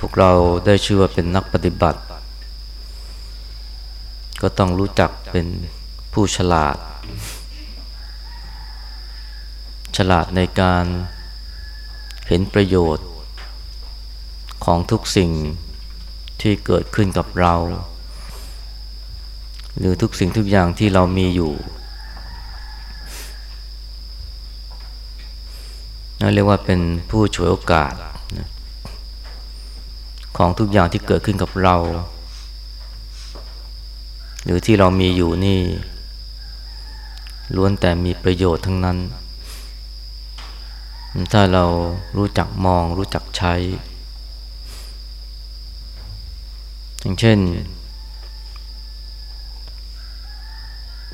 พวกเราได้ชื่อว่าเป็นนักปฏิบัติ ก็ต้องรู้จักเป็นผู้ฉลาด ฉลาดในการเห็นประโยชน์ ของทุกสิ่งที่เกิดขึ้นกับเรา หรือทุกสิ่งทุกอย่างที่เรามีอยู่นั่นเรียกว่าเป็นผู้ฉวยโอกาส ของทุกอย่างที่เกิดขึ้นกับเรา หรือที่เรามีอยู่นี่ล้วนแต่มีประโยชน์ทั้งนั้น ถ้าเรารู้จักมองรู้จักใช้ อย่างเช่น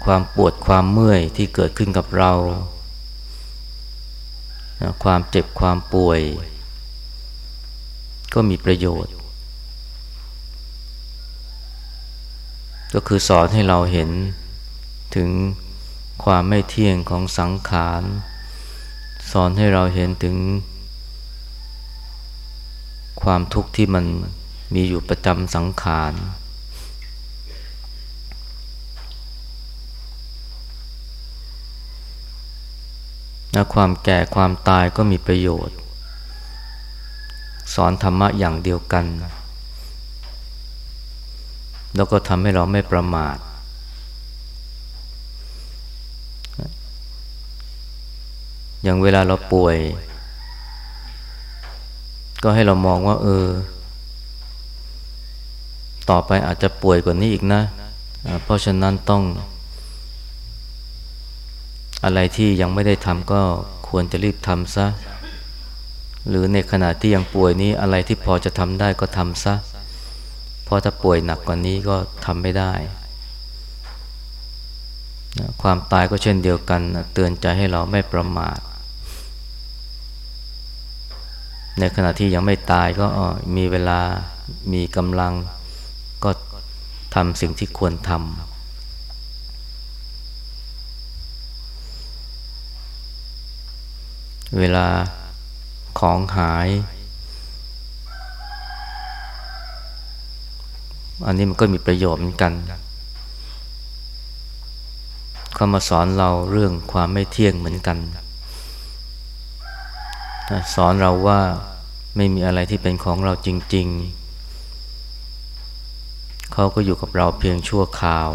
ความปวดความเมื่อยที่เกิดขึ้นกับเรา ความเจ็บความป่วย ก็มีประโยชน์ ก็คือสอนให้เราเห็นถึงความไม่เที่ยงของสังขาร สอนให้เราเห็นถึง ความทุกข์ที่มันมีอยู่ประจำสังขารและความแก่ความตายก็มีประโยชน์ สอนธรรมะอย่างเดียวกัน แล้วก็ทำให้เราไม่ประมาท อย่างเวลาเราป่วย ก็ให้เรามองว่า เออ ต่อไปอาจจะป่วยกว่านี้อีกนะ เพราะฉะนั้นต้อง อะไรที่ยังไม่ได้ทำก็ควรจะรีบทำซะ หรือในขณะที่ยังป่วยนี้อะไรที่พอจะทำได้ก็ทำซะเพราะถ้าป่วยหนักกว่านี้ก็ทำไม่ได้ความตายก็เช่นเดียวกันเตือนใจให้เราไม่ประมาท ในขณะที่ยังไม่ตายก็มีเวลามีกำลังก็ทำสิ่งที่ควรทำเวลา ของหาย อันนี้มันก็มีประโยชน์เหมือนกันเขามาสอนเราเรื่องความไม่เที่ยงเหมือนกันสอนเราว่าไม่มีอะไรที่เป็นของเราจริง ๆ เขาก็อยู่กับเราเพียงชั่วคราว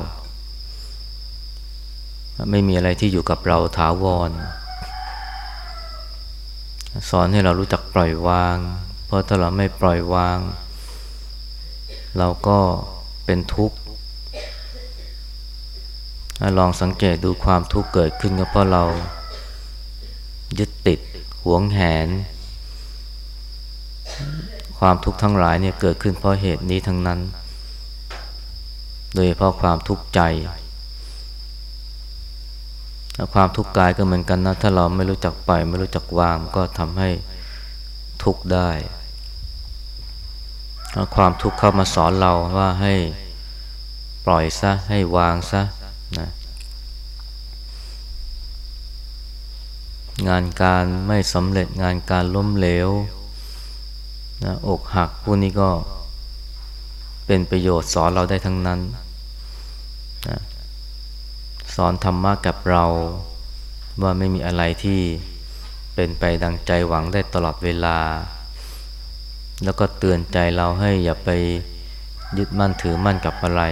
ไม่มีอะไรที่อยู่กับเราถาวร สอนให้เรารู้จักปล่อยวาง เพราะถ้าเราไม่ปล่อยวาง เราก็เป็นทุกข์ลองสังเกตดูความทุกข์เกิดขึ้นก็เพราะเรา ยึดติดหวงแหน ความทุกข์ทั้งหลายเนี่ยเกิดขึ้นเพราะเหตุนี้ทั้งนั้น โดยเพราะความทุกข์ใจ ความทุกข์กายก็เหมือนกันนะถ้าเราไม่รู้จักปล่อยไม่รู้จักวางก็ทำให้ทุกข์ได้ ความทุกข์เข้ามาสอนเราว่าให้ปล่อยซะให้วางซะนะงานการไม่สำเร็จงานการล้มเหลวนะอกหักพวกนี้ก็เป็นประโยชน์สอนเราได้ทั้งนั้นนะ สอนธรรมะกับเรา ว่าไม่มีอะไรที่เป็นไปดังใจหวังได้ตลอดเวลา แล้วก็เตือนใจเราให้อย่าไปยึดมั่นถือมั่นกับอะไร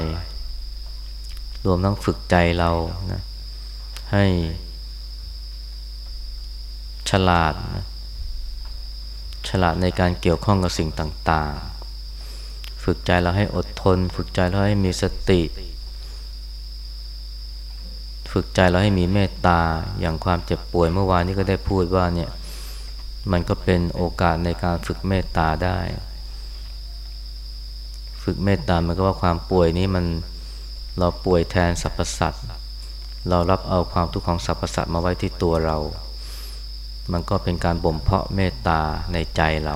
รวมทั้งฝึกใจเรานะให้ฉลาดนะฉลาดในการเกี่ยวข้องกับสิ่งต่าง ๆ ฝึกใจเราให้อดทน ฝึกใจเราให้มีสติ ฝึกใจเราให้มีเมตตาอย่างความเจ็บป่วยเมื่อวานนี้ก็ได้พูดว่าเนี่ยมันก็เป็นโอกาสในการฝึกเมตตาได้ ฝึกเมตตามันก็ว่าความป่วยนี้มันเราป่วยแทนสรรพสัตว์เรารับเอาความทุกข์ของสรรพสัตว์มาไว้ที่ตัวเรา มันก็เป็นการบ่มเพาะเมตตาในใจเรา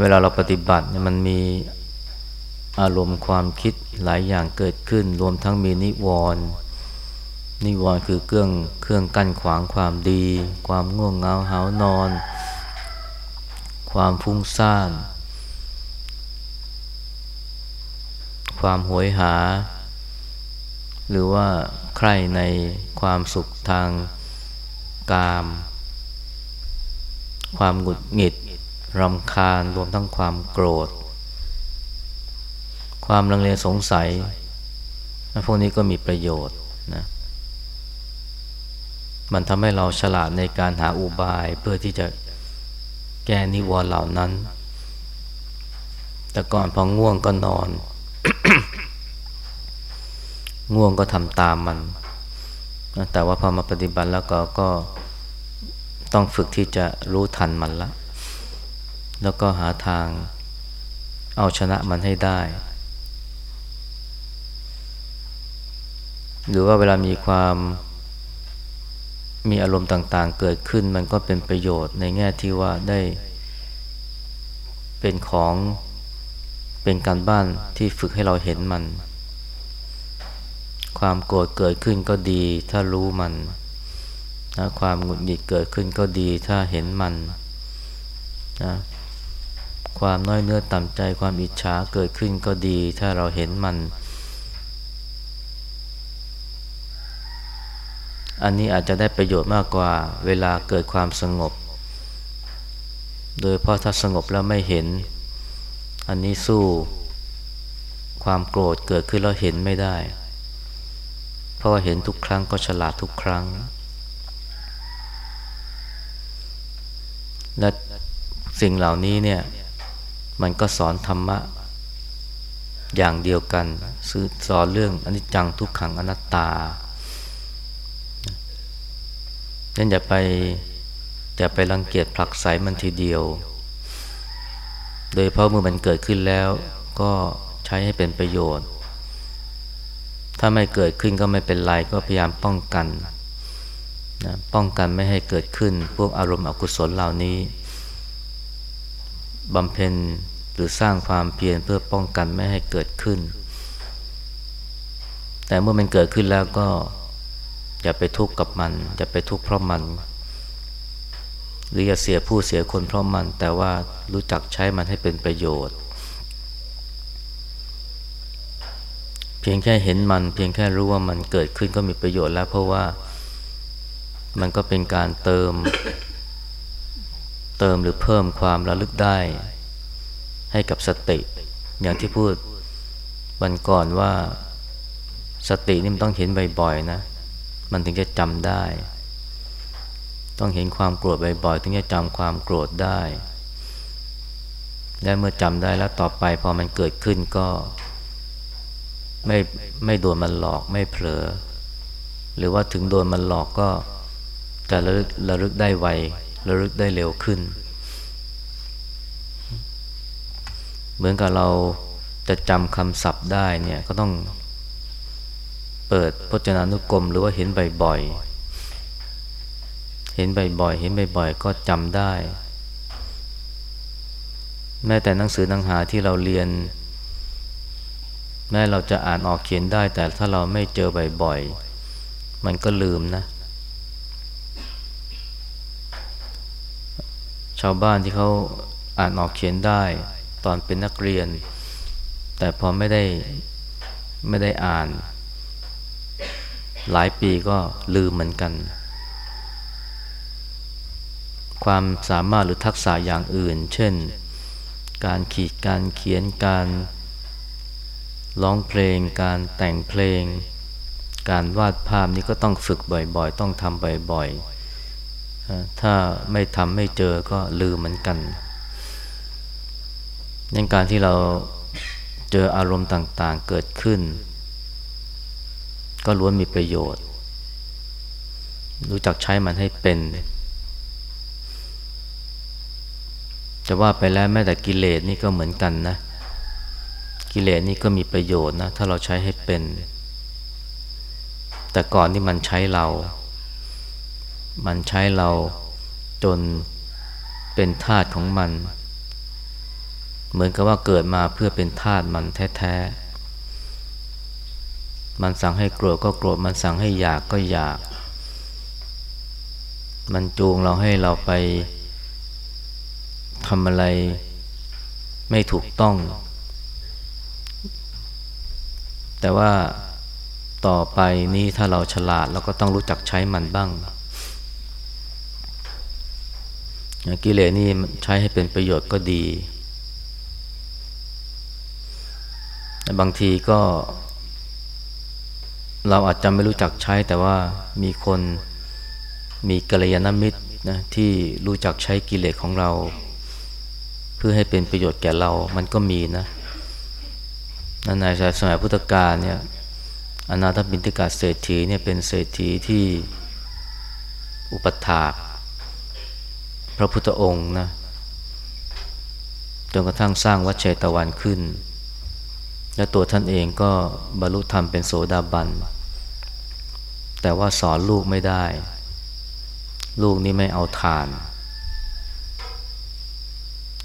เวลาเราปฏิบัติมันมี อารมณ์ความคิดหลายอย่างเกิดขึ้น รวมทั้งมีนิวรณ์นิวรณ์คือเครื่องเครื่องกั้นขวางความดี ความง่วงเหงาหานอน ความฟุ้งซ่าน ความหวยหา หรือว่าใครในความสุขทางกาม ความหงุดหงิดรำคาญรวมทั้งความโกรธ ความลังเลสงสัย พวกนี้ก็มีประโยชน์นะมันทำให้เราฉลาดในการหาอุบายเพื่อที่จะแก้นิวรณ์เหล่านั้น แต่ก่อนพอง่วงก็นอน ง่วงก็ทำตามมัน แต่ว่าพอมาปฏิบัติแล้วก็ก็ต้องฝึกที่จะรู้ทันมันละ แล้วก็หาทางเอาชนะมันให้ได้ หรือว่าเวลามีความมีอารมณ์ต่างๆ เกิดขึ้นมันก็เป็นประโยชน์ในแง่ที่ว่าได้ เป็นของเป็นการบ้านที่ฝึกให้เราเห็นมัน ความโกรธเกิดขึ้นก็ดีถ้ารู้มันนะความหงุดหงิดเกิดขึ้นก็ดีถ้าเห็นมันนะความน้อยเนื้อต่ำใจความอิจฉาเกิดขึ้นก็ดีถ้าเราเห็นมัน อันนี้อาจจะได้ประโยชน์มากกว่าเวลาเกิดความสงบ โดยเพราะถ้าสงบแล้วไม่เห็น อันนี้สู้ความโกรธเกิดขึ้นแล้วเห็นไม่ได้ เพราะว่าเห็นทุกครั้งก็ฉลาดทุกครั้ง และสิ่งเหล่านี้เนี่ยมันก็สอนธรรมะ อย่างเดียวกันสอนเรื่องอนิจจังทุกขังอนัตตา นั่นอย่าไปอย่าไปรังเกียจผลักไสมันทีเดียว โดยเพราะเมื่อมันเกิดขึ้นแล้ว ก็ใช้ให้เป็นประโยชน์ ถ้าไม่เกิดขึ้นก็ไม่เป็นไรก็พยายามป้องกันนะป้องกันไม่ให้เกิดขึ้น พวกอารมณ์อกุศลเหล่านี้บำเพ็ญหรือสร้างความเพียรเพื่อป้องกันไม่ให้เกิดขึ้น แต่เมื่อมันเกิดขึ้นแล้วก็ อย่าไปทุกข์กับมัน อย่าไปทุกข์เพราะมัน หรืออย่าเสียผู้เสียคนเพราะมัน แต่ว่ารู้จักใช้มันให้เป็นประโยชน์ เพียงแค่เห็นมัน เพียงแค่รู้ว่ามันเกิดขึ้นก็มีประโยชน์แล้ว เพราะว่ามันก็เป็นการเติม เติมหรือเพิ่มความระลึกได้ ให้กับสติ อย่างที่พูดวันก่อนว่าสตินี่มันต้องเห็นบ่อยๆนะ มันถึงจะจำได้ ต้องเห็นความโกรธบ่อยๆถึงจะจำความโกรธได้ และเมื่อจำได้แล้วต่อไปพอมันเกิดขึ้นก็ ไม่ไม่โดนมันหลอกไม่เผลอ หรือว่าถึงโดนมันหลอกก็จะระลึกระลึกได้ไวระลึกได้เร็วขึ้น เหมือนกับเราจะจำคำศัพท์ได้เนี่ยก็ต้อง เปิดพจนานุกรมหรือว่าเห็นบ่อยๆ เห็นบ่อยๆ เห็นบ่อยๆ ก็จำได้ แม้แต่หนังสือหนังหาที่เราเรียน แม้เราจะอ่านออกเขียนได้ แต่ถ้าเราไม่เจอบ่อยๆ มันก็ลืมนะ ชาวบ้านที่เขาอ่านออกเขียนได้ ตอนเป็นนักเรียน แต่พอไม่ได้ไม่ได้อ่าน หลายปีก็ลืมเหมือนกัน ความสามารถหรือทักษะอย่างอื่น เช่น การขีดการเขียนการร้องเพลง การแต่งเพลง การวาดภาพนี่ก็ต้องฝึกบ่อยๆ ต้องทำบ่อยๆ ถ้าไม่ทำไม่เจอก็ลืมเหมือนกันในการที่เราเจออารมณ์ต่างๆเกิดขึ้น ก็ล้วนมีประโยชน์ รู้จักใช้มันให้เป็น จะว่าไปแล้วแม้แต่กิเลสนี่ก็เหมือนกันนะ กิเลสนี่ก็มีประโยชน์นะ ถ้าเราใช้ให้เป็น แต่ก่อนที่มันใช้เรา มันใช้เราจนเป็นทาสของมัน เหมือนกับว่าเกิดมาเพื่อเป็นทาสมันแท้ๆ มันสั่งให้โกรธก็โกรธ มันสั่งให้อยากก็อยาก มันจูงเราให้เราไปทำอะไรไม่ถูกต้อง แต่ว่าต่อไปนี้ถ้าเราฉลาดเราก็ต้องรู้จักใช้มันบ้างกิเลสนี่ใช้ให้เป็นประโยชน์ก็ดี บางทีก็ เราอาจจะไม่รู้จักใช้แต่ว่ามีคนมีกัลยาณมิตรนะที่รู้จักใช้กิเลสของเรา เพื่อให้เป็นประโยชน์แก่เรามันก็มีนะนั่นในสมัยพุทธกาลเนี่ยอนาถบินทิกาเศรษฐีเนี่ยเป็นเศรษฐีที่อุปถากพระพุทธองค์นะจนกระทั่งสร้างวัดเชตวันขึ้น และตัวท่านเองก็บรรลุธรรมเป็นโสดาบัน แต่ว่าสอนลูกไม่ได้ ลูกนี่ไม่เอาทาน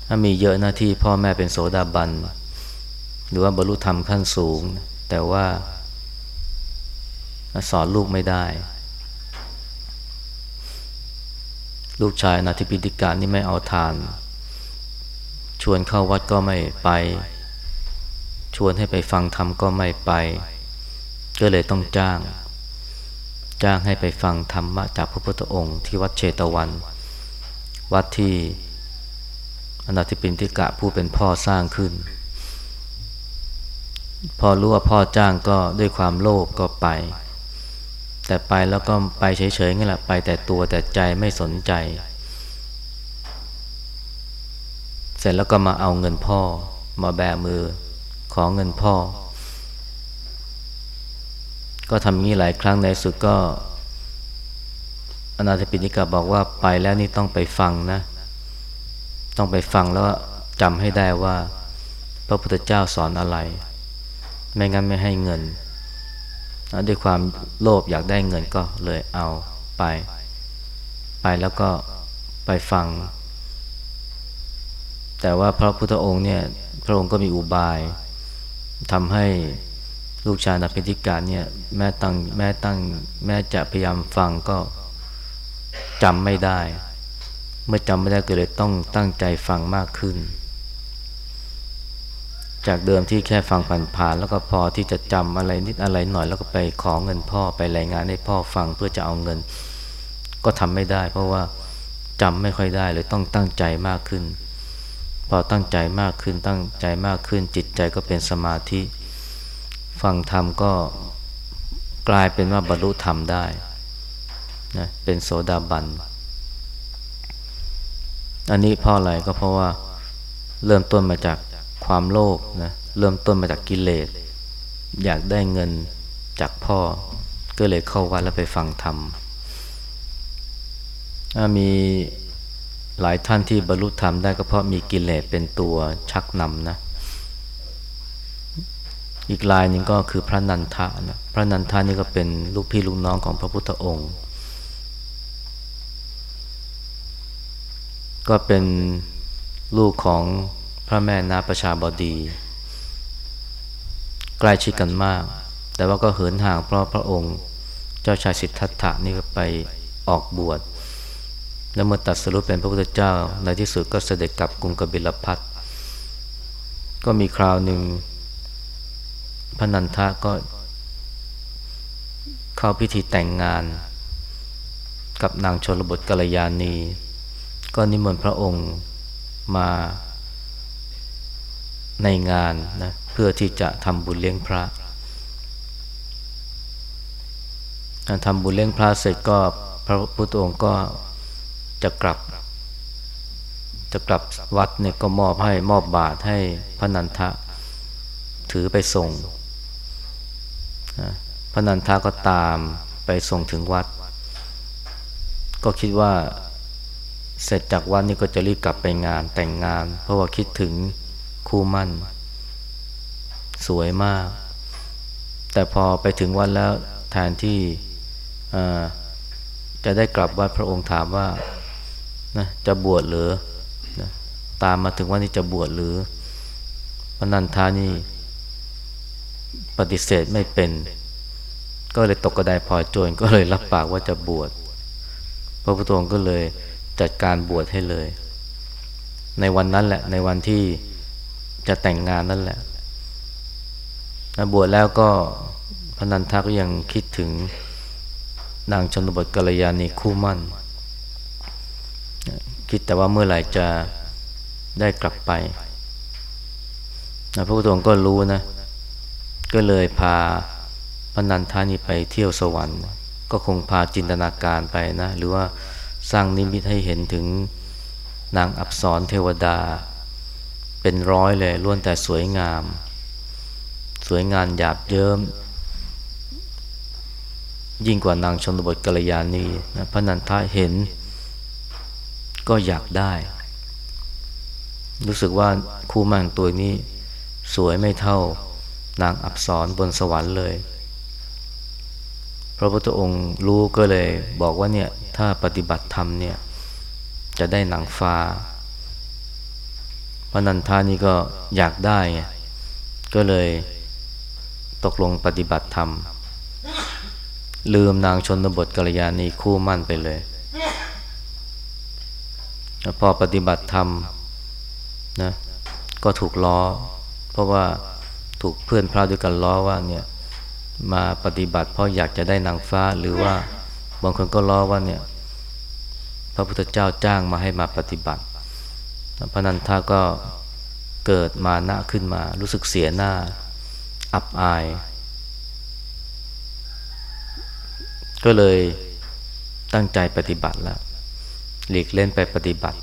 ถ้ามีเยอะหน้าที่พ่อแม่เป็นโสดาบัน หรือว่าบรรลุธรรมขั้นสูง แต่ว่าสอนลูกไม่ได้ ลูกชายนาทิปิฎกานี่ไม่เอาทาน ชวนเข้าวัดก็ไม่ไป ชวนให้ไปฟังธรรมก็ไม่ไป ก็เลยต้องจ้าง จ้างให้ไปฟังธรรมะจากพระพุทธองค์ที่วัดเชตวัน วัดที่อนาธิปินทิกะผู้เป็นพ่อสร้างขึ้น พอรู้ว่าพ่อจ้างก็ด้วยความโลภกก็ไป แต่ไปแล้วก็ไปเฉยๆนี่แหละไปแต่ตัวแต่ใจไม่สนใจ เสร็จแล้วก็มาเอาเงินพ่อมาแบมือขอเงินพ่อ ก็ทำอย่างนี้หลายครั้งในสุดก็ อนาถปิณิกาบอกว่าไปแล้วนี่ต้องไปฟังนะ ต้องไปฟังแล้วจำให้ได้ว่า พระพุทธเจ้าสอนอะไร ไม่งั้นไม่ให้เงินด้วยความโลภอยากได้เงินก็เลยเอาไป ไปแล้วก็ไปฟัง แต่ว่าพระพุทธองค์เนี่ย พระองค์ก็มีอุบายทำให้ ลูกชายนักพิธีการเนี่ยแม่ตั้งแม่ตั้งแม่จะพยายามฟังก็จำไม่ได้ เมื่อจำไม่ได้ก็เลยต้องตั้งใจฟังมากขึ้น จากเดิมที่แค่ฟังผ่านๆแล้วก็พอที่จะจำอะไรนิดอะไรหน่อย แล้วก็ไปขอเงินพ่อไปรายงานให้พ่อฟังเพื่อจะเอาเงิน ก็ทำไม่ได้ เพราะว่าจำไม่ค่อยได้เลยต้องตั้งใจมากขึ้น พอตั้งใจมากขึ้นตั้งใจมากขึ้นจิตใจก็เป็นสมาธิ ฟังธรรมก็กลายเป็นว่าบรรลุธรรมได้นะเป็นโสดาบัน อันนี้เพราะอะไรก็เพราะว่าเริ่มต้นมาจากความโลภนะเริ่มต้นมาจากกิเลส อยากได้เงินจากพ่อ ก็เลยเข้าวัดแล้วไปฟังธรรมมีหลายท่านที่บรรลุธรรมได้ก็เพราะมีกิเลสเป็นตัวชักนำนะ อีกลายหนึ่งก็คือพระนันทะนะพระนันทานี่ก็เป็นลูกพี่ลูกน้องของพระพุทธองค์ ก็เป็นลูกของพระแม่นาประชาบดี ใกล้ชิดกันมาก แต่ว่าก็เหินห่างเพราะพระองค์เจ้าชายสิทธัตถะนี่ก็ไปออกบวชแล้วเมื่อตัดสรุปเป็นพระพุทธเจ้าในที่สุดก็เสด็จกลับกรุงกบิลพัทก็มีคราวหนึ่ง พระนันทะก็เข้าพิธีแต่งงาน กับนางชนบทกัลยาณี ก็นิมนต์พระองค์มาในงานนะเพื่อที่จะทำบุญเลี้ยงพระการทำบุญเลี้ยงพระเสร็จก็พระพุทธองค์ก็จะกลับ จะกลับวัดเนี่ยก็มอบให้มอบบาตรให้พระนันทะ ถือไปส่ง พระนันทะก็ตามไปส่งถึงวัด ก็คิดว่าเสร็จจากวัดนี่ก็จะรีบกลับไปงานแต่งงาน เพราะว่าคิดถึงคู่มั่น สวยมาก แต่พอไปถึงวันแล้วแทนที่จะได้กลับวัดพระองค์ถามว่านะจะบวชหรือนะตามมาถึงวันนี้จะบวชหรือพระนันทานี่ ปฏิเสธไม่เป็น ก็เลยตกกระไดพลอยโจรก็เลยรับปากว่าจะบวชพระพุทธองค์ก็เลยจัดการบวชให้เลย ในวันนั้นแหละ ในวันที่จะแต่งงานนั่นแหละบวชแล้วก็พนันทาก็ยังคิดถึงนางชนบทกัลยาณีคู่มั่น คิดแต่ว่าเมื่อไหร่จะได้กลับไปพระพุทธองค์ก็รู้นะ ก็เลยพาพนันทานี่ไปเที่ยวสวรรค์ ก็คงพาจินตนาการไปนะ หรือว่าสร้างนิมิตให้เห็นถึงนางอับสรเทวดา เป็นร้อยเลยล้วนแต่สวยงาม สวยงามหยาบเยิ้มยิ่งกว่านางชนบทกัลยาณีนะพระนันทาเห็น ก็อยากได้ รู้สึกว่าคู่มั่นตัวนี้สวยไม่เท่า นางอับสรบนสวรรค์เลย พระพุทธองค์รู้ก็เลยบอกว่าเนี่ยถ้าปฏิบัติธรรมเนี่ยจะได้หนังฟ้าพระนันทานี่ก็อยากได้ไงก็เลยตกลงปฏิบัติธรรม ลืมนางชนบทกัลยาณีคู่มั่นไปเลยพอปฏิบัติธรรมนะก็ถูกล้อ เพราะว่า ถูกเพื่อนพระด้วยกันล้อว่าเนี่ยมาปฏิบัติเพราะอยากจะได้นางฟ้าหรือว่าบางคนก็ล้อว่าเนี่ยพระพุทธเจ้าจ้างมาให้มาปฏิบัติ พระนันทาก็เกิดมานะขึ้นมา รู้สึกเสียหน้า อับอาย ก็เลยตั้งใจปฏิบัติแล้วหลีกเล่นไปปฏิบัติ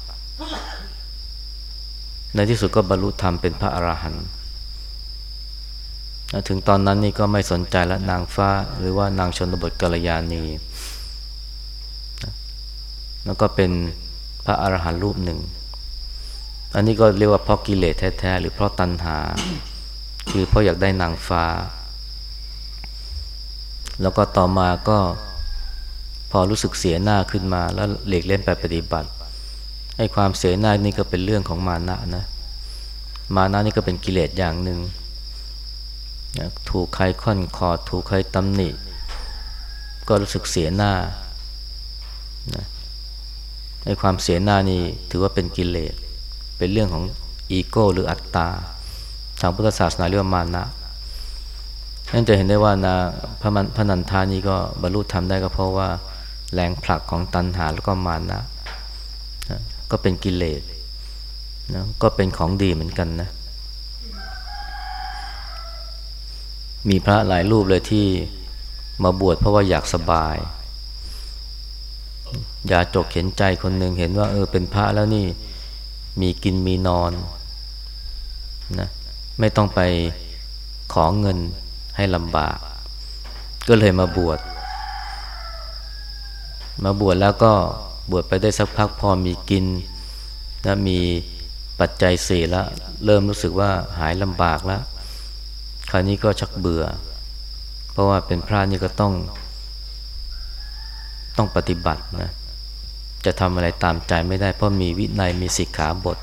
ในที่สุดก็บรรลุธรรมเป็นพระอรหันต์ ถึงตอนนั้นนี่ก็ไม่สนใจแล้วนางฟ้าหรือว่านางชนบทกัลยาณี แล้วก็เป็นพระอรหันต์รูปหนึ่ง อันนี้ก็เรียกว่าเพราะกิเลสแท้ๆหรือเพราะตัณหา คือเพราะอยากได้นางฟ้า แล้วก็ต่อมาก็พอรู้สึกเสียหน้าขึ้นมาแล้วเหลีกเล่นไปปฏิบัติไอ้ความเสียหน้านี่ก็เป็นเรื่องของมานะนะ มานะนี่ก็เป็นกิเลสอย่างหนึ่ง ถูกใครค่อนคอถูกใครตำหนิ ก็รู้สึกเสียหน้านะไอ้ความเสียหน้านี่ถือว่าเป็นกิเลส เป็นเรื่องของอีโก้หรืออัตตา ทางพุทธศาสนาเรียกว่ามานะนั่นจะเห็นได้ว่านะพระพระนันทานี่ก็บรรลุธรรมได้ก็เพราะว่าแรงผลักของตัณหาแล้วก็มานะนะก็เป็นกิเลสนะก็เป็นของดีเหมือนกันนะ มีพระหลายรูปเลยที่มาบวชเพราะว่าอยากสบาย อย่าจกเห็นใจคนหนึ่งเห็นว่า เออเป็นพระแล้วนี่มีกินมีนอนนะไม่ต้องไปขอเงินให้ลำบาก ก็เลยมาบวช มาบวชแล้วก็บวชไปได้สักพักพอมีกินนะมีปัจจัยสี่แล้ว เริ่มรู้สึกว่าหายลำบากแล้ว คราวนี้ก็ชักเบื่อ เพราะว่าเป็นพระนี่ก็ต้อง ต้องปฏิบัตินะ จะทำอะไรตามใจไม่ได้ เพราะมีวินัยมีสิกขาบท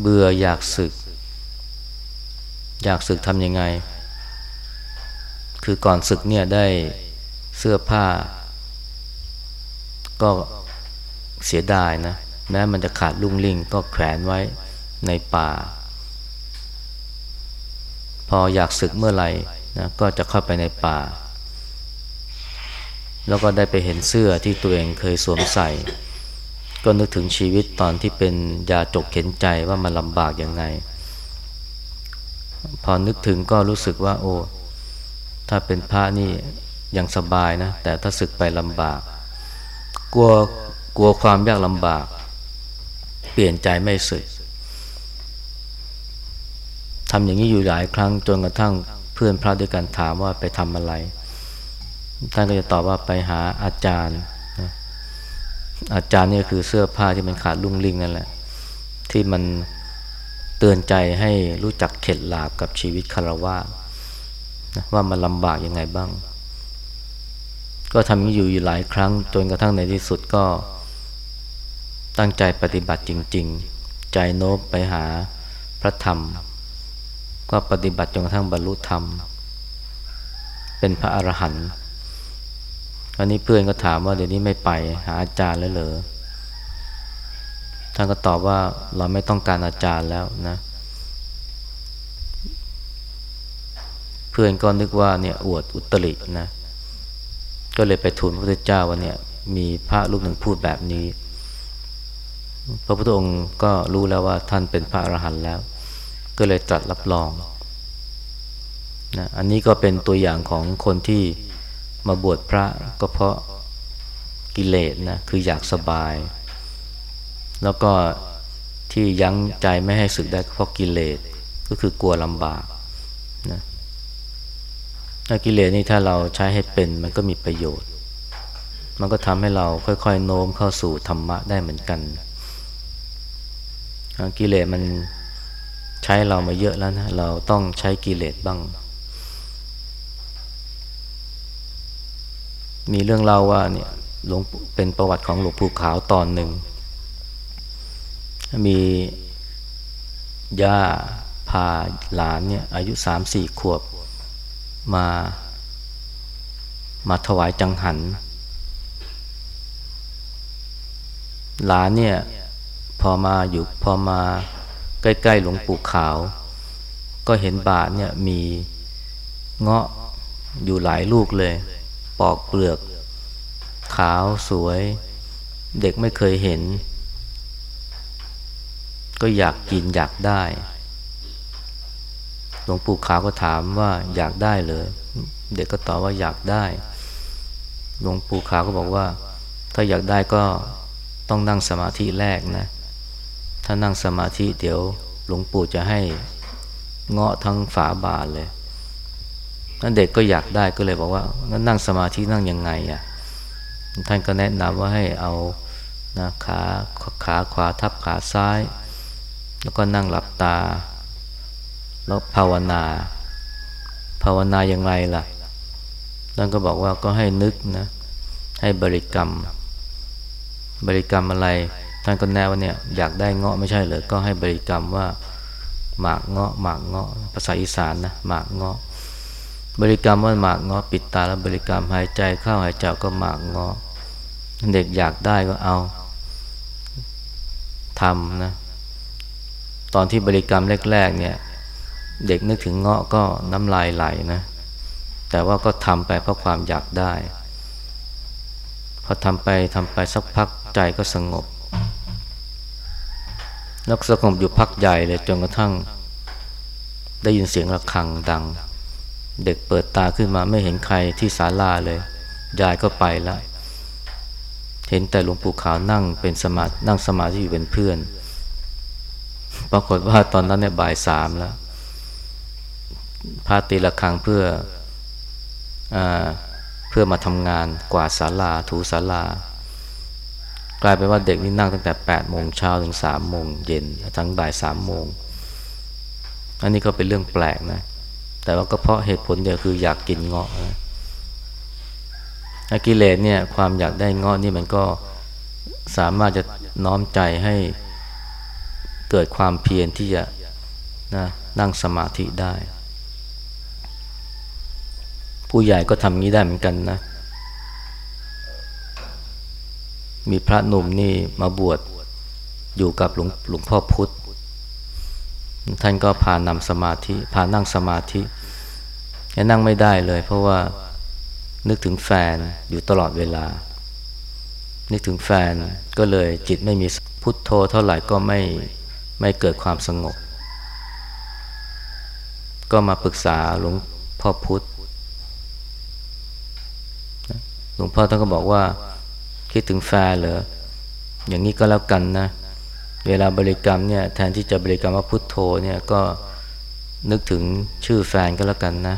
เบื่ออยากศึก อยากศึกทำยังไง คือก่อนศึกเนี่ยได้เสื้อผ้า ก็เสียดายนะ แม้มันจะขาดลุ่งลิ่งก็แขวนไว้ในป่า พออยากศึกเมื่อไหร่นะก็จะเข้าไปในป่า แล้วก็ได้ไปเห็นเสื้อที่ตัวเองเคยสวมใส่ ก็นึกถึงชีวิตตอนที่เป็นยาจกเข็นใจว่ามันลำบากยังไง พอนึกถึงก็รู้สึกว่า โอ้ ถ้าเป็นพระนี่ยังสบายนะ แต่ถ้าศึกไปลำบาก กลัวกลัวความยากลำบาก เปลี่ยนใจไม่สึก ทำอย่างนี้อยู่หลายครั้งจนกระทั่งเพื่อนพระด้วยกันถามว่าไปทำอะไร ท่านก็จะตอบว่าไปหาอาจารย์นะอาจารย์นี่คือเสื้อผ้าที่มันขาดลุ่งลิงนั่นแหละ ที่มันเตือนใจให้รู้จักเข็ดหลาบกับชีวิตคารวะนะว่ามันลำบากยังไงบ้าง ก็ทำอย่างนี้อยู่อยู่หลายครั้ง จนกระทั่งในที่สุดก็ ตั้งใจปฏิบัติจริง ๆ ใจโน้มไปหาพระธรรม ก็ปฏิบัติจนกระทั่งบรรลุธรรม เป็นพระอรหันต์อันนี้เพื่อนก็ถามว่าเดี๋ยวนี้ไม่ไปหาอาจารย์แล้วเหรอท่านก็ตอบว่าเราไม่ต้องการอาจารย์แล้วนะ เพื่อนก็นึกว่าเนี่ยอวดอุตรินะ ก็เลยไปทูลพระพุทธเจ้าว่าเนี่ย มีพระลูกหนึ่งพูดแบบนี้ พระพุทธองค์ก็รู้แล้วว่าท่านเป็นพระอรหันต์แล้ว ก็เลยตรัสรับรองนะอันนี้ก็เป็นตัวอย่างของคนที่มาบวชพระก็เพราะกิเลสนะคืออยากสบาย แล้วก็ที่ยั้งใจไม่ให้สึกได้เพราะกิเลสก็คือกลัวลำบากนะกิเลสนี่ถ้าเราใช้ให้เป็นมันก็มีประโยชน์ มันก็ทำให้เราค่อยๆ โน้มเข้าสู่ธรรมะได้เหมือนกัน กิเลสมัน ใช้เรามาเยอะแล้วนะ เราต้องใช้กิเลสบ้าง มีเรื่องเล่าว่าเนี่ยหลวงเป็นประวัติของหลวงปู่ขาวตอนหนึ่ง มีย่าพาหลานเนี่ยอายุสามสี่ขวบมา มาถวายจังหัน หลานเนี่ยพอมาอยู่พอมา ใกล้ๆหลวงปู่ขาว ก็เห็นบาทเนี่ยมีเงาะอยู่หลายลูกเลย ปอกเปลือก ขาวสวย เด็กไม่เคยเห็น ก็อยากกินอยากได้ หลวงปู่ขาวก็ถามว่าอยากได้เลย เด็กก็ตอบว่าอยากได้ หลวงปู่ขาวก็บอกว่า ถ้าอยากได้ก็ต้องนั่งสมาธิแรกนะ ถ้านั่งสมาธิเดี๋ยวหลวงปู่จะให้เงาะทั้งฝาบาทเลยนั่นเด็กก็อยากได้ก็เลยบอกว่างั้นนั่งสมาธินั่งยังไงอะท่านก็แนะนำว่าให้เอานะขาขาขวาทับขาซ้าย แล้วก็นั่งหลับตา แล้วภาวนา ภาวนาอย่างไรล่ะท่านก็บอกว่าก็ให้นึกนะ ให้บริกรรม บริกรรมอะไร ท่านก็แนวว่าเนี่ยอยากได้เงาะไม่ใช่เหรอก็ให้บริกรรมว่าหมากเงาะหมากเงาะภาษาอีสานนะหมากเงาะ บริกรรมว่าหมากเงอปิดตาแล้วบริกรรมหายใจเข้าหายใจก็หมากเงอเด็กอยากได้ก็เอาทำนะตอนที่บริกรรมแรกๆเนี่ยเด็กนึกถึงเงาะก็น้ำลายไหลนะแต่ว่าก็ทำไปเพราะความอยากได้ พอทำไปทำไปสักพักใจก็สงบ แล้วสงบอยู่พักใหญ่เลยจนกระทั่ง ได้ยินเสียงระฆังดัง เด็กเปิดตาขึ้นมาไม่เห็นใครที่ศาลาเลย ยายก็ไปแล้วเห็นแต่หลวงปู่ขาวนั่งเป็นสมานั่งสมาธิอยู่เป็นเพื่อน ปรากฏว่าตอนนั้นเนี่ยบ่ายสามแล้วพาตีละครังเพื่ออเพื่อมาทำงานกวาดศาลาถูศาลา กลายเป็นว่าเด็กนี่นั่งตั้งแต่แปดโมงเช้าถึงสามโมงเย็นทั้งบ่ายสามโมงอันนี้ก็เป็นเรื่องแปลกนะ แต่ว่าก็เพราะเหตุผลเดียวคืออยากกินเงาะนะกิเลสเนี่ยความอยากได้เงาะนี่มันก็สามารถจะน้อมใจให้เกิดความเพียรที่จะนะนั่งสมาธิได้ ผู้ใหญ่ก็ทำงี้ได้เหมือนกันนะ มีพระหนุ่มนี่มาบวชอยู่กับหลวงหลวงพ่อพุธท่านก็พานำสมาธิพานั่งสมาธิแนั่งไม่ได้เลย เพราะว่านึกถึงแฟนอยู่ตลอดเวลา นึกถึงแฟนก็เลยจิตไม่มีพุทโธเท่าไหร่ก็ไม่ไม่เกิดความสงบ ก็มาปรึกษาหลวงพ่อพุธหลวงพ่อท่านก็บอกว่า คิดถึงแฟนเหรออย่างนี้ก็แล้วกันนะ เวลาบริกรรมเนี่ยแทนที่จะบริกรรมว่าพุทโธเนี่ยก็นึกถึงชื่อแฟนก็แล้วกันนะ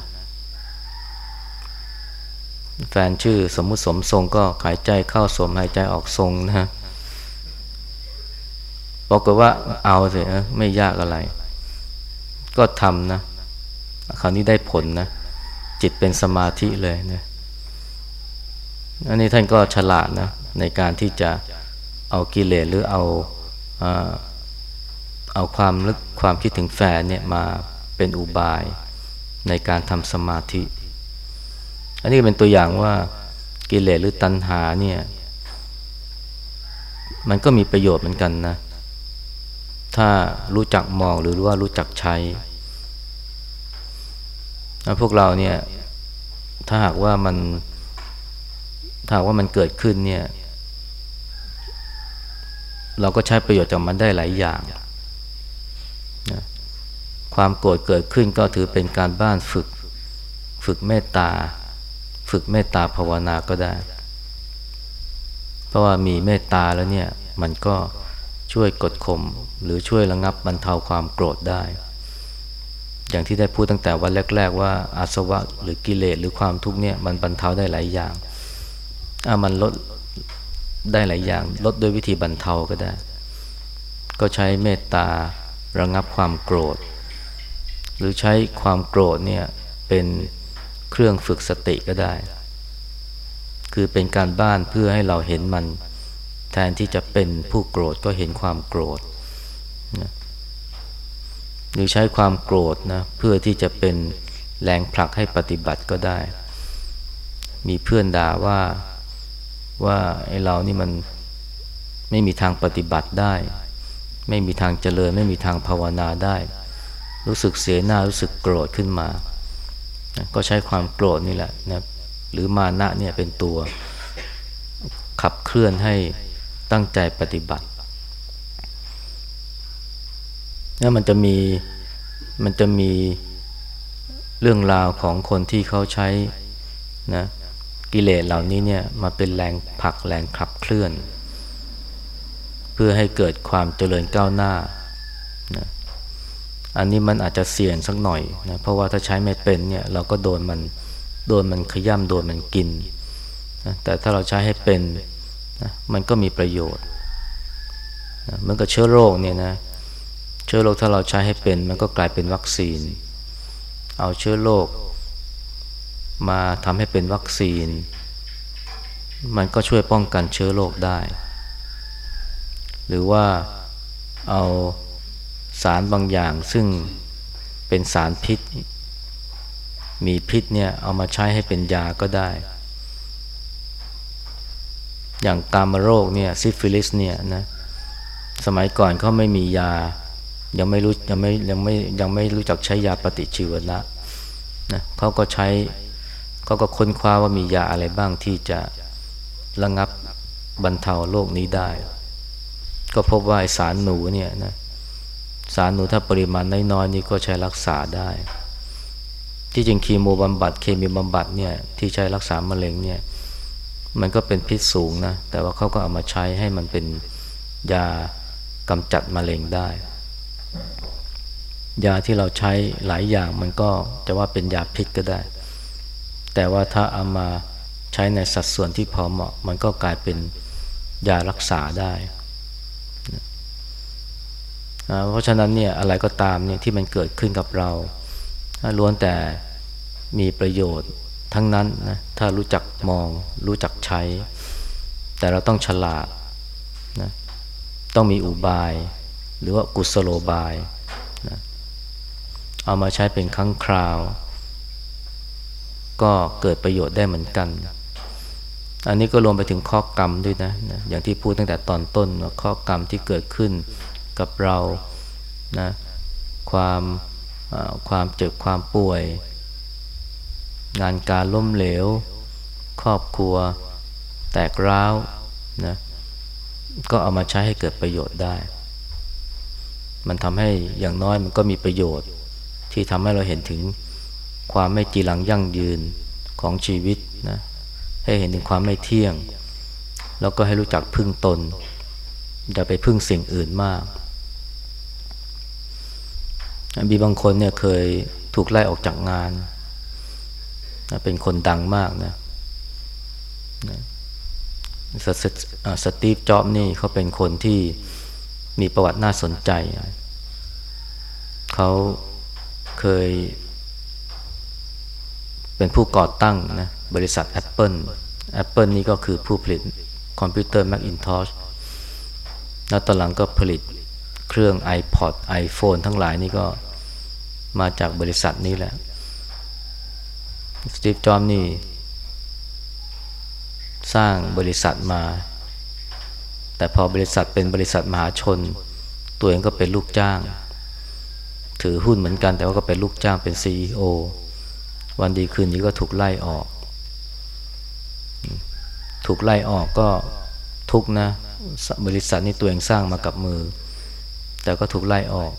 แฟนชื่อสมมุติสมทรงก็หายใจเข้าสมหายใจออกทรงนะบอกกว่าเอาสิไม่ยากอะไร ก็ทำนะคราวนี้ได้ผลนะ จิตเป็นสมาธิเลยนะอันนี้ท่านก็ฉลาดนะ ในการที่จะเอากิเลสหรือเอาเอาความลึกความคิดถึงแฟนเนี่ยมาเป็นอุบายในการทำสมาธิ อันนี้เป็นตัวอย่างว่ากิเลสหรือตัณหาเนี่ยมันก็มีประโยชน์เหมือนกันนะ ถ้ารู้จักมองหรือว่ารู้จักใช้พวกเราเนี่ยถ้าหากว่ามัน ถ้าว่ามันเกิดขึ้นเนี่ย เราก็ใช้ประโยชน์จากมันได้หลายอย่างนะความโกรธเกิดขึ้นก็ถือเป็นการบ้านฝึก ฝึกเมตตา ฝึกเมตตาภาวนาก็ได้ เพราะว่ามีเมตตาแล้วเนี่ย มันก็ช่วยกดข่มหรือช่วยระงับบรรเทาความโกรธได้ อย่างที่ได้พูดตั้งแต่วันแรก ๆ ว่าอาสวะหรือกิเลสหรือความทุกข์เนี่ยมันบรรเทาได้หลายอย่าง มันลดได้หลายอย่าง ลดด้วยวิธีบรรเทาก็ได้ ก็ใช้เมตตาระงับความโกรธ หรือใช้ความโกรธเนี่ยเป็นเครื่องฝึกสติก็ได้ คือเป็นการบ้านเพื่อให้เราเห็นมัน แทนที่จะเป็นผู้โกรธก็เห็นความโกรธนะหรือใช้ความโกรธนะเพื่อที่จะเป็นแรงผลักให้ปฏิบัติก็ได้ มีเพื่อนด่าว่า ว่าไอ้เรานี่มันไม่มีทางปฏิบัติได้ ไม่มีทางเจริญ ไม่มีทางภาวนาได้ รู้สึกเสียหน้ารู้สึกโกรธขึ้นมาก็ใช้ความโกรธนี่แหละนะหรือมานะเนี่ยเป็นตัว ขับเคลื่อนให้ตั้งใจปฏิบัติแล้วมันจะมีมันจะมีเรื่องราวของคนที่เขาใช้นะ กิเลสเหล่านี้เนี่ยมาเป็นแรงผลักแรงขับเคลื่อน เพื่อให้เกิดความเจริญก้าวหน้านะอันนี้มันอาจจะเสี่ยงสักหน่อยนะเพราะว่าถ้าใช้ไม่เป็นเนี่ยเราก็โดนมันโดนมันขย่ำโดนมันกินนะแต่ถ้าเราใช้ให้เป็นนะมันก็มีประโยชน์นะเหมือนกับเชื้อโรคเนี่ยนะเชื้อโรคถ้าเราใช้ให้เป็นมันก็กลายเป็นวัคซีน เอาเชื้อโรค มาทำให้เป็นวัคซีน มันก็ช่วยป้องกันเชื้อโรคได้ หรือว่าเอาสารบางอย่างซึ่งเป็นสารพิษ มีพิษเนี่ยเอามาใช้ให้เป็นยาก็ได้ อย่างกามโรคเนี่ยซิฟิลิสเนี่ยนะสมัยก่อนเขาไม่มียา ยังไม่รู้ยังไม่ยังไม่ยังไม่รู้จักใช้ยาปฏิชีวนะนะเขาก็ใช้ เขาก็ค้นคว้าว่ามียาอะไรบ้างที่จะระงับบรรเทาโรคนี้ได้ ก็พบว่าสารหนูเนี่ยนะสารหนูถ้าปริมาณน้อยๆนี่ก็ใช้รักษาได้ ที่จริงคีโมบำบัดเคมีบำบัดเนี่ยที่ใช้รักษามะเร็งเนี่ยมันก็เป็นพิษสูงนะ แต่ว่าเขาก็เอามาใช้ให้มันเป็นยากำจัดมะเร็งได้ ยาที่เราใช้หลายอย่างมันก็จะว่าเป็นยาพิษก็ได้ แต่ว่าถ้าเอามาใช้ในสัดส่วนที่พอเหมาะ มันก็กลายเป็นยารักษาได้ เพราะฉะนั้นเนี่ยอะไรก็ตามเนี่ยที่มันเกิดขึ้นกับเราล้วนแต่มีประโยชน์ทั้งนั้นนะถ้ารู้จักมอง รู้จักใช้ แต่เราต้องฉลาดนะต้องมีอุบาย หรือว่ากุศโลบายนะเอามาใช้เป็นครั้งคราว ก็เกิดประโยชน์ได้เหมือนกัน อันนี้ก็รวมไปถึงข้อกรรมด้วยนะนะ อย่างที่พูดตั้งแต่ตอนต้นว่าข้อกรรมที่เกิดขึ้นกับเรานะความความเจ็บความป่วย งานการล้มเหลว ครอบครัว แตกร้าวนะก็เอามาใช้ให้เกิดประโยชน์ได้ มันทำให้อย่างน้อยมันก็มีประโยชน์ที่ทำให้เราเห็นถึง ความไม่จีรังยั่งยืนของชีวิตนะให้เห็นถึงความไม่เที่ยง แล้วก็ให้รู้จักพึ่งตน อย่าไปพึ่งสิ่งอื่นมาก มีบางคนเนี่ยเคยถูกไล่ออกจากงานนะเป็นคนดังมากนะนะสสสตีฟจ็อบนี่เขาเป็นคนที่มีประวัติน่าสนใจ เขาเคย เป็นผู้ก่อตั้งนะบริษัท Apple Apple นี่ก็คือผู้ผลิตคอมพิวเตอร์ Macintosh แล้วตอนหลังก็ผลิตเครื่อง iPod iPhone ทั้งหลายนี่ก็มาจากบริษัทนี้แหละสตีฟจ็อบนี่ สร้างบริษัทมา แต่พอบริษัทเป็นบริษัทมหาชน ตัวเองก็เป็นลูกจ้าง ถือหุ้นเหมือนกันแต่ว่าก็เป็นลูกจ้างเป็น CEO วันดีคืนนี้ก็ถูกไล่ออก ถูกไล่ออกก็ทุกนะ บริษัทนี้ตัวเองสร้างมากับมือ แต่ก็ถูกไล่ออก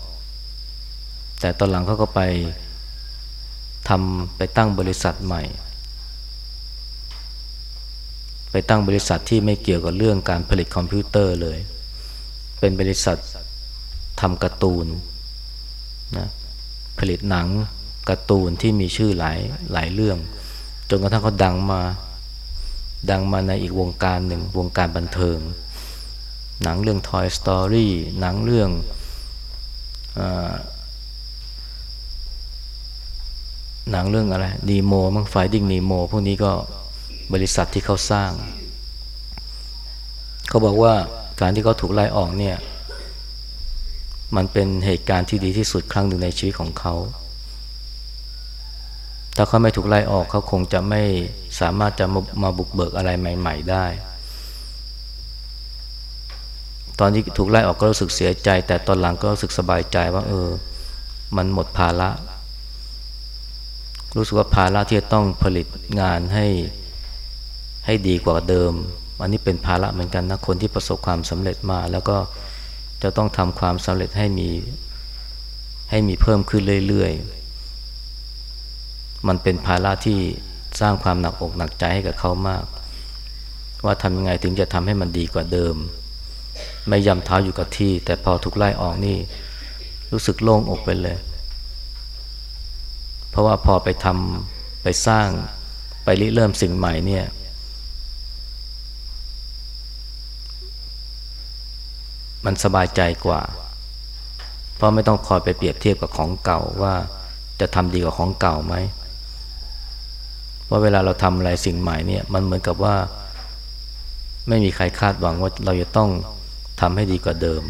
แต่ตอนหลังเขาก็ไปทำไปตั้งบริษัทใหม่ ไปตั้งบริษัทที่ไม่เกี่ยวกับเรื่องการผลิตคอมพิวเตอร์เลย เป็นบริษัททำการ์ตูนนะผลิตหนัง การ์ตูนที่มีชื่อหลายหลายเรื่อง จนกระทั่งเขาดังมา ดังมาในอีกวงการหนึ่งวงการบันเทิง หนังเรื่อง Toy Story หนังเรื่องอหนังเรื่องอะไรนีโมมั้งไฟดิ้งนีโมพวกนี้ก็บริษัทที่เขาสร้าง เขาบอกว่าการที่เขาถูกไล่ออกเนี่ย มันเป็นเหตุการณ์ที่ดีที่สุดครั้งหนึ่งในชีวิตของเขา ถ้าเขาไม่ถูกไล่ออกเขาคงจะไม่สามารถจะมามาบุกเบิกอะไรใหม่ ๆ ได้ ตอนที่ถูกไล่ออกก็รู้สึกเสียใจ แต่ตอนหลังก็รู้สึกสบายใจว่า เออ มันหมดภาระ รู้สึกว่าภาระที่จะต้องผลิตงานให้ให้ดีกว่าเดิม อันนี้เป็นภาระเหมือนกันนะคนที่ประสบความสำเร็จมา แล้วก็จะต้องทำความสำเร็จให้มีให้มีเพิ่มขึ้นเรื่อยๆ มันเป็นภาระที่สร้างความหนักอกหนักใจให้กับเขามาก ว่าทำยังไงถึงจะทำให้มันดีกว่าเดิม ไม่ยำเท้าอยู่กับที่ แต่พอถูกไล่ออกนี่ รู้สึกโล่งอกไปเลย เพราะว่าพอไปทำไปสร้างไปริเริ่มสิ่งใหม่เนี่ย มันสบายใจกว่า เพราะไม่ต้องคอยไปเปรียบเทียบกับของเก่าว่าจะทำดีกว่าของเก่าไหม ว่าเวลาเราทำอะไรสิ่งใหม่เนี่ย มันเหมือนกับว่า ไม่มีใครคาดหวังว่าเราจะต้องทำให้ดีกว่าเดิม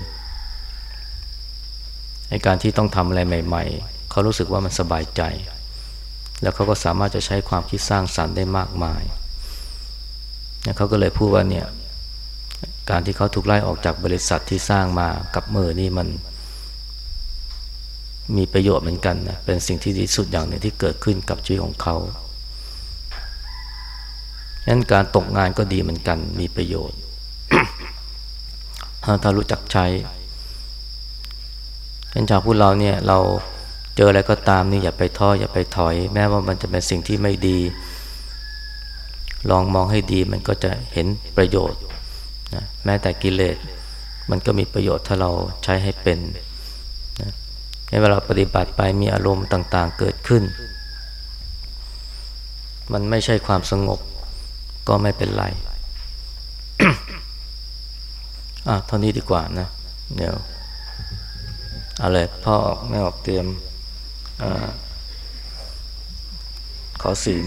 ในการที่ต้องทำอะไรใหม่ ๆ เขารู้สึกว่ามันสบายใจ แล้วเขาก็สามารถจะใช้ความคิดสร้างสรรค์ได้มากมายเขาก็เลยพูดว่าเนี่ย การที่เขาถูกไล่ออกจากบริษัทที่สร้างมากับมือนี่มัน มีประโยชน์เหมือนกันนะเป็นสิ่งที่ดีสุดอย่างหนึ่งที่เกิดขึ้นกับชีวิตของเขา นั้นการตกงานก็ดีเหมือนกันมีประโยชน์ ถ้ารู้จักใช้เช่นชาวพูดเราเนี่ยเราเจออะไรก็ตามนี่อย่าไปท้ออย่าไปถอย แม้ว่ามันจะเป็นสิ่งที่ไม่ดี ลองมองให้ดีมันก็จะเห็นประโยชน์นะแม้แต่กิเลสมันก็มีประโยชน์ถ้าเราใช้ให้เป็นนะเวลาปฏิบัติไปมีอารมณ์ต่าง ๆ เกิดขึ้น มันไม่ใช่ความสงบ ก็ไม่เป็นไรอะเท่านี้ดีกว่านะ เดี๋ยวเอาเลยพ่อออกไม่ออกเตรียมขอศีล